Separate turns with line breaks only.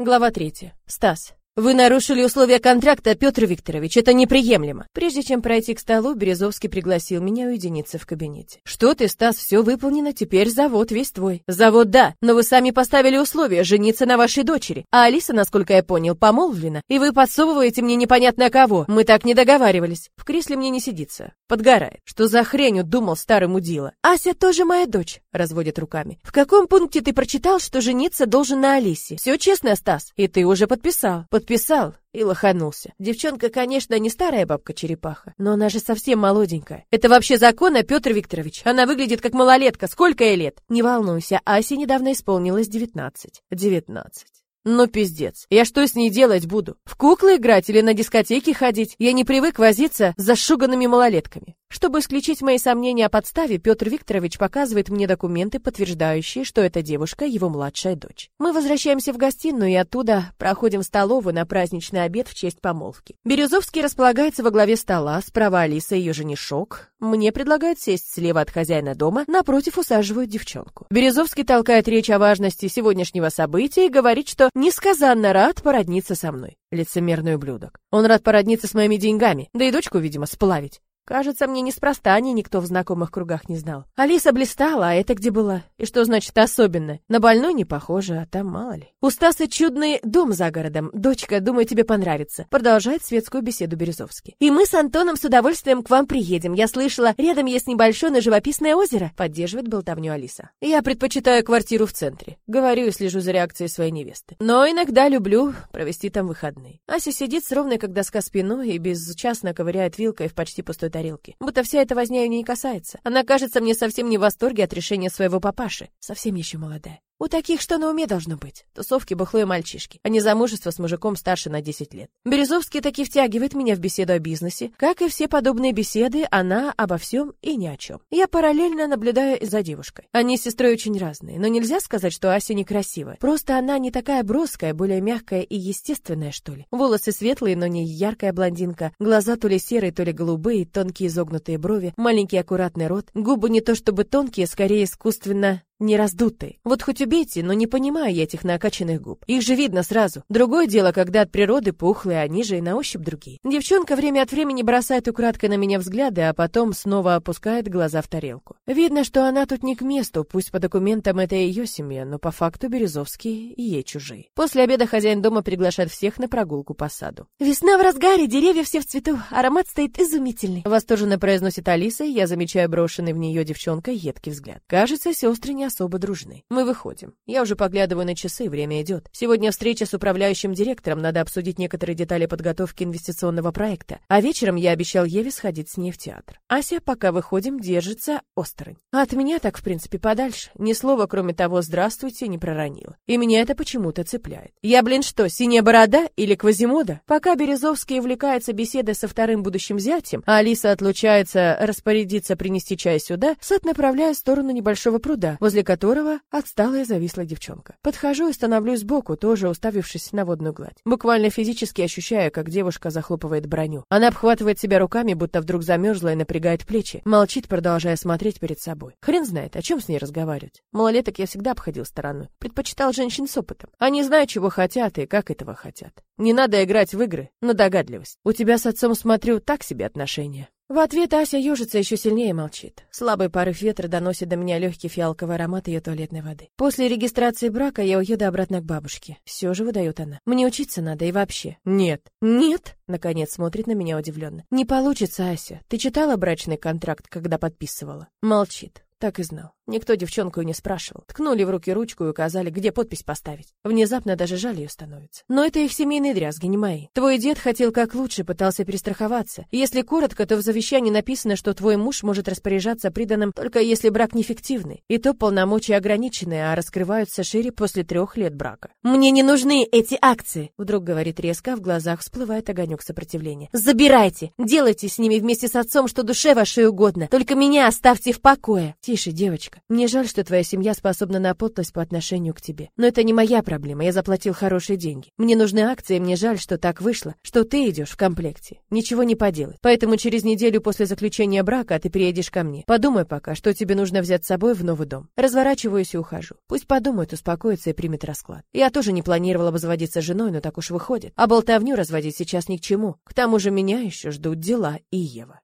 Глава третья. Стас. Вы нарушили условия контракта, Петр Викторович, это неприемлемо. Прежде чем пройти к столу, Березовский пригласил меня уединиться в кабинете. Что ты, Стас, все выполнено, теперь завод весь твой. Завод да, но вы сами поставили условия жениться на вашей дочери. А Алиса, насколько я понял, помолвлена, и вы подсовываете мне непонятно кого. Мы так не договаривались. В кресле мне не сидится. Подгорает. Что за хрень удумал старый мудила? Ася тоже моя дочь, разводит руками. В каком пункте ты прочитал, что жениться должен на Алисе? Все честно, Стас, и ты уже подписал. Подписал и лоханулся. Девчонка, конечно, не старая бабка-черепаха, но она же совсем молоденькая. Это вообще законно, Петр Викторович? Она выглядит как малолетка. Сколько ей лет? Не волнуйся, Асе недавно исполнилось девятнадцать. Девятнадцать. Ну, пиздец. Я что с ней делать буду? В куклы играть или на дискотеки ходить? Я не привык возиться с зашуганными малолетками. Чтобы исключить мои сомнения о подставе, Петр Викторович показывает мне документы, подтверждающие, что эта девушка его младшая дочь. Мы возвращаемся в гостиную и оттуда проходим в столовую на праздничный обед в честь помолвки. Березовский располагается во главе стола, справа Алиса и ее женишок. Мне предлагают сесть слева от хозяина дома, напротив усаживают девчонку. Березовский толкает речь о важности сегодняшнего события и говорит, что несказанно рад породниться со мной. Лицемерный ублюдок. Он рад породниться с моими деньгами, да и дочку, видимо, сплавить. Кажется, мне неспроста о никто в знакомых кругах не знал. Алиса блистала, а это где была? И что значит особенно? На больной не похоже, а там мало ли. У Стаса чудный дом за городом. Дочка, думаю, тебе понравится. Продолжает светскую беседу Березовский. И мы с Антоном с удовольствием к вам приедем. Я слышала, рядом есть небольшое, но живописное озеро. Поддерживает болтовню Алиса. Я предпочитаю квартиру в центре. Говорю и слежу за реакцией своей невесты. Но иногда люблю провести там выходные. Ася сидит с ровной, как доска спиной, и безучастно ковыряет вилкой в почти пустой тарелки. Будто вся эта возня ее не касается. Она кажется мне совсем не в восторге от решения своего папаши. Совсем еще молодая. У таких что на уме должно быть? Тусовки бухлые мальчишки, а не замужество с мужиком старше на 10 лет. Березовский таки втягивает меня в беседу о бизнесе. Как и все подобные беседы, она обо всем и ни о чем. Я параллельно наблюдаю за девушкой. Они с сестрой очень разные, но нельзя сказать, что Ася некрасивая. Просто она не такая броская, более мягкая и естественная, что ли. Волосы светлые, но не яркая блондинка. Глаза то ли серые, то ли голубые, тонкие изогнутые брови, маленький аккуратный рот. Губы не то чтобы тонкие, скорее искусственно не раздутые. Вот хоть убейте, но не понимаю я этих накачанных губ. Их же видно сразу. Другое дело, когда от природы пухлые, они же и на ощупь другие. Девчонка время от времени бросает украдкой на меня взгляды, а потом снова опускает глаза в тарелку. Видно, что она тут не к месту, пусть по документам это ее семья, но по факту Березовские и ей чужие. После обеда хозяин дома приглашает всех на прогулку по саду. «Весна в разгаре, деревья все в цвету, аромат стоит изумительный», восторженно произносит Алиса, и я замечаю брошенный в нее девчонкой едкий взгляд. Кажется, сестры не особо дружны. Мы выходим. Я уже поглядываю на часы, время идет. Сегодня встреча с управляющим директором, надо обсудить некоторые детали подготовки инвестиционного проекта. А вечером я обещал Еве сходить с ней в театр. Ася, пока выходим, держится осторонь. А от меня так, в принципе, подальше. Ни слова, кроме того «здравствуйте» не проронила. И меня это почему-то цепляет. Я, блин, что, синяя борода или Квазимода? Пока Березовский увлекается беседой со вторым будущим зятем, а Алиса отлучается распорядиться принести чай сюда, Сет направляет в сторону небольшого пруда, возле возле которого отстала и зависла девчонка. Подхожу и становлюсь сбоку, тоже уставившись на водную гладь. Буквально физически ощущаю, как девушка захлопывает броню. Она обхватывает себя руками, будто вдруг замерзла и напрягает плечи. Молчит, продолжая смотреть перед собой. Хрен знает, о чем с ней разговаривать. Малолеток я всегда обходил стороной. Предпочитал женщин с опытом. Они знают, чего хотят и как этого хотят. Не надо играть в игры на догадливость. У тебя с отцом, смотрю, так себе отношения. В ответ Ася ежится еще сильнее молчит. Слабый порыв ветра доносит до меня легкий фиалковый аромат ее туалетной воды. После регистрации брака я уеду обратно к бабушке. Все же выдает она. Мне учиться надо и вообще. Нет. Нет? Наконец смотрит на меня удивленно. Не получится, Ася. Ты читала брачный контракт, когда подписывала? Молчит. Так и знал. Никто девчонку и не спрашивал. Ткнули в руки ручку и указали, где подпись поставить. Внезапно даже жаль ее становится. Но это их семейные дрязги, не мои. Твой дед хотел как лучше, пытался перестраховаться. Если коротко, то в завещании написано, что твой муж может распоряжаться приданным только если брак нефиктивный. И то полномочия ограниченные, а раскрываются шире после трех лет брака. «Мне не нужны эти акции!» Вдруг говорит резко, а в глазах всплывает огонек сопротивления. «Забирайте! Делайте с ними вместе с отцом, что душе вашей угодно! Только меня оставьте в покое!» Тише, девочка. Мне жаль, что твоя семья способна на подлость по отношению к тебе. Но это не моя проблема, я заплатил хорошие деньги. Мне нужны акции, мне жаль, что так вышло, что ты идешь в комплекте. Ничего не поделать. Поэтому через неделю после заключения брака ты приедешь ко мне. Подумай пока, что тебе нужно взять с собой в новый дом. Разворачиваюсь и ухожу. Пусть подумает, успокоится и примет расклад. Я тоже не планировала обзаводиться женой, но так уж выходит. А болтовню разводить сейчас ни к чему. К тому же меня еще ждут дела и Ева.